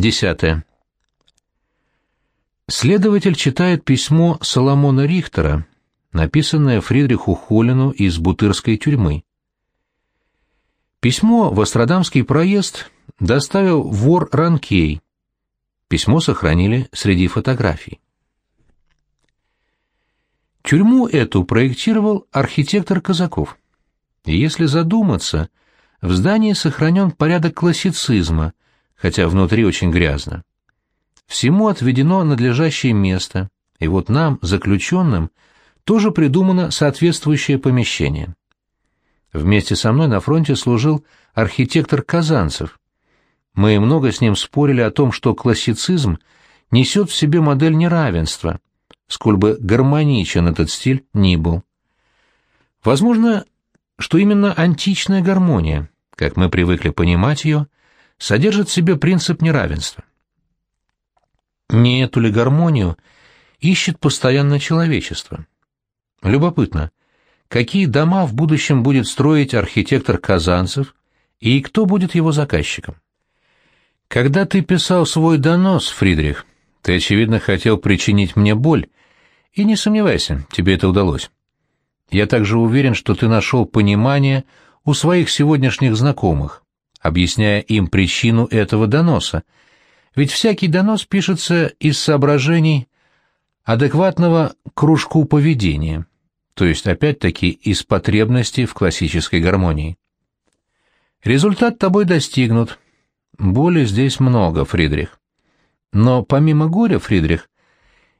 Десятое. Следователь читает письмо Соломона Рихтера, написанное Фридриху Холлину из Бутырской тюрьмы. Письмо в Астрадамский проезд доставил вор Ранкей. Письмо сохранили среди фотографий. Тюрьму эту проектировал архитектор Казаков. И если задуматься, в здании сохранен порядок классицизма, хотя внутри очень грязно. Всему отведено надлежащее место, и вот нам, заключенным, тоже придумано соответствующее помещение. Вместе со мной на фронте служил архитектор Казанцев. Мы много с ним спорили о том, что классицизм несет в себе модель неравенства, сколь бы гармоничен этот стиль ни был. Возможно, что именно античная гармония, как мы привыкли понимать ее, содержит в себе принцип неравенства. Не эту ли гармонию ищет постоянно человечество? Любопытно, какие дома в будущем будет строить архитектор Казанцев и кто будет его заказчиком? Когда ты писал свой донос, Фридрих, ты, очевидно, хотел причинить мне боль, и не сомневайся, тебе это удалось. Я также уверен, что ты нашел понимание у своих сегодняшних знакомых, объясняя им причину этого доноса, ведь всякий донос пишется из соображений адекватного кружку поведения, то есть опять-таки из потребности в классической гармонии. Результат тобой достигнут. Боли здесь много, Фридрих. Но помимо горя, Фридрих,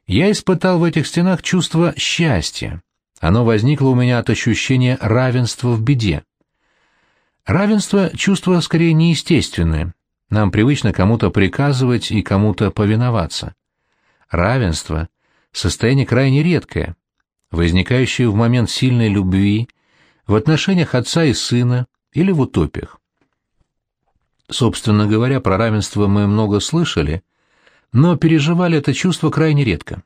я испытал в этих стенах чувство счастья. Оно возникло у меня от ощущения равенства в беде. Равенство — чувство скорее неестественное. Нам привычно кому-то приказывать и кому-то повиноваться. Равенство — состояние крайне редкое, возникающее в момент сильной любви, в отношениях отца и сына или в утопиях. Собственно говоря, про равенство мы много слышали, но переживали это чувство крайне редко.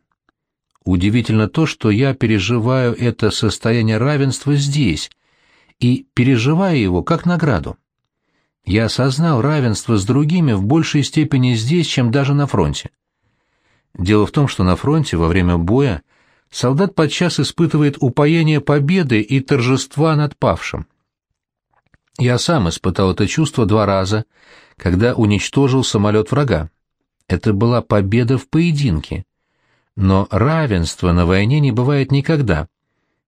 Удивительно то, что я переживаю это состояние равенства здесь, и переживаю его как награду. Я осознал равенство с другими в большей степени здесь, чем даже на фронте. Дело в том, что на фронте во время боя солдат подчас испытывает упоение победы и торжества над павшим. Я сам испытал это чувство два раза, когда уничтожил самолет врага. Это была победа в поединке. Но равенства на войне не бывает никогда.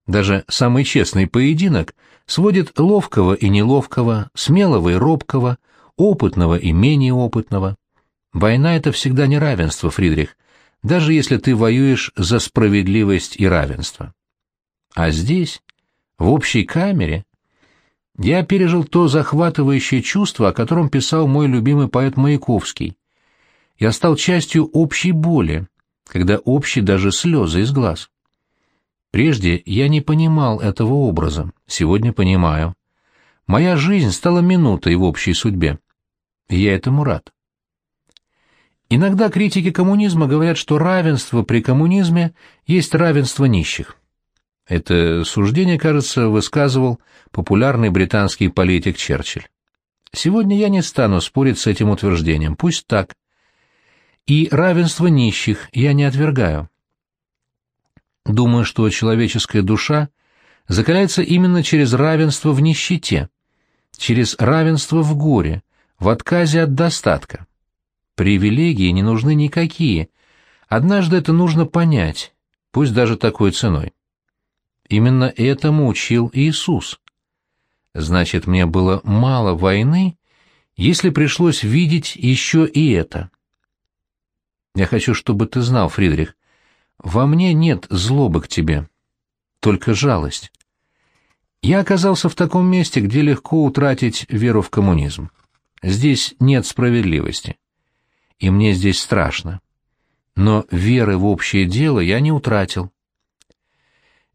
Даже самый честный поединок сводит ловкого и неловкого, смелого и робкого, опытного и менее опытного. Война — это всегда неравенство, Фридрих, даже если ты воюешь за справедливость и равенство. А здесь, в общей камере, я пережил то захватывающее чувство, о котором писал мой любимый поэт Маяковский. Я стал частью общей боли, когда общие даже слезы из глаз. Прежде я не понимал этого образа, сегодня понимаю. Моя жизнь стала минутой в общей судьбе. Я этому рад. Иногда критики коммунизма говорят, что равенство при коммунизме есть равенство нищих. Это суждение, кажется, высказывал популярный британский политик Черчилль. Сегодня я не стану спорить с этим утверждением, пусть так. И равенство нищих я не отвергаю. Думаю, что человеческая душа закаляется именно через равенство в нищете, через равенство в горе, в отказе от достатка. Привилегии не нужны никакие. Однажды это нужно понять, пусть даже такой ценой. Именно этому учил Иисус. Значит, мне было мало войны, если пришлось видеть еще и это. Я хочу, чтобы ты знал, Фридрих, во мне нет злобы к тебе, только жалость. Я оказался в таком месте, где легко утратить веру в коммунизм. Здесь нет справедливости. И мне здесь страшно. Но веры в общее дело я не утратил.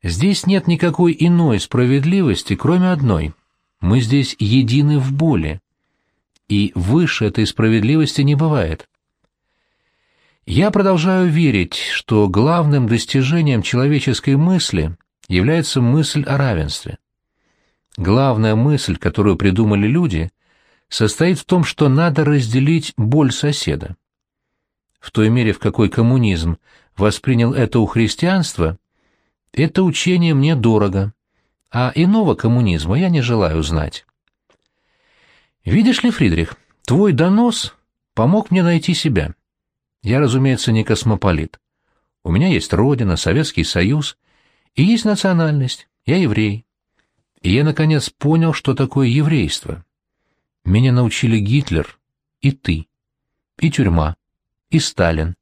Здесь нет никакой иной справедливости, кроме одной. Мы здесь едины в боли. И выше этой справедливости не бывает. Я продолжаю верить, что главным достижением человеческой мысли является мысль о равенстве. Главная мысль, которую придумали люди, состоит в том, что надо разделить боль соседа. в той мере, в какой коммунизм воспринял это у христианства, это учение мне дорого, а иного коммунизма я не желаю знать. Видишь ли, Фридрих, твой донос помог мне найти себя. Я, разумеется, не космополит. У меня есть родина, Советский Союз, и есть национальность, я еврей. И я, наконец, понял, что такое еврейство. Меня научили Гитлер и ты, и тюрьма, и Сталин.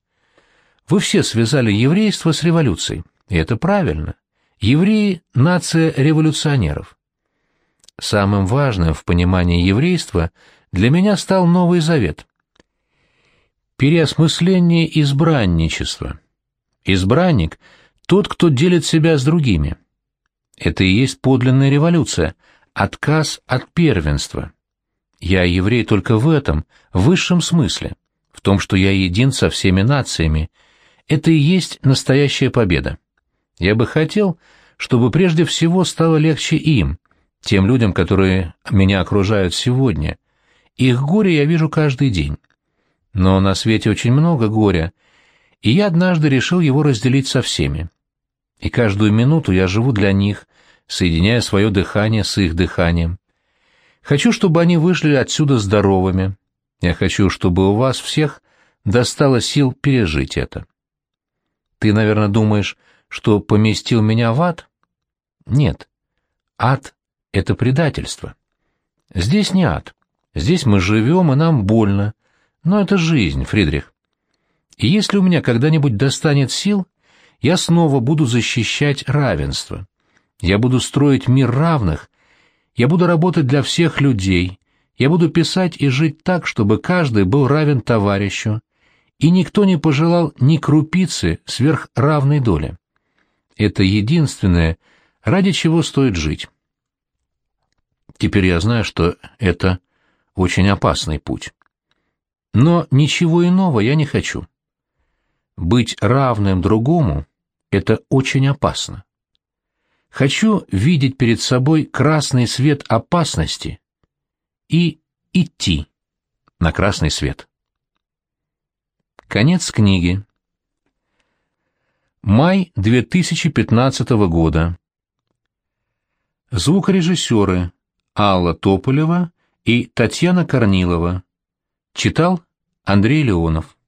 Вы все связали еврейство с революцией, и это правильно. Евреи — нация революционеров. Самым важным в понимании еврейства для меня стал Новый Завет. Переосмысление избранничества. Избранник — тот, кто делит себя с другими. Это и есть подлинная революция, отказ от первенства. Я еврей только в этом, в высшем смысле, в том, что я един со всеми нациями. Это и есть настоящая победа. Я бы хотел, чтобы прежде всего стало легче им, тем людям, которые меня окружают сегодня. Их горе я вижу каждый день. Но на свете очень много горя, и я однажды решил его разделить со всеми. И каждую минуту я живу для них, соединяя свое дыхание с их дыханием. Хочу, чтобы они вышли отсюда здоровыми. Я хочу, чтобы у вас всех достало сил пережить это. Ты, наверное, думаешь, что поместил меня в ад? Нет. Ад — это предательство. Здесь не ад. Здесь мы живем, и нам больно. Но это жизнь, Фридрих. И если у меня когда-нибудь достанет сил, я снова буду защищать равенство. Я буду строить мир равных, я буду работать для всех людей, я буду писать и жить так, чтобы каждый был равен товарищу, и никто не пожелал ни крупицы сверхравной доли. Это единственное, ради чего стоит жить. Теперь я знаю, что это очень опасный путь. Но ничего иного я не хочу. Быть равным другому — это очень опасно. Хочу видеть перед собой красный свет опасности и идти на красный свет. Конец книги. Май 2015 года. Звукорежиссеры Алла Тополева и Татьяна Корнилова. Читал Андрей Леонов.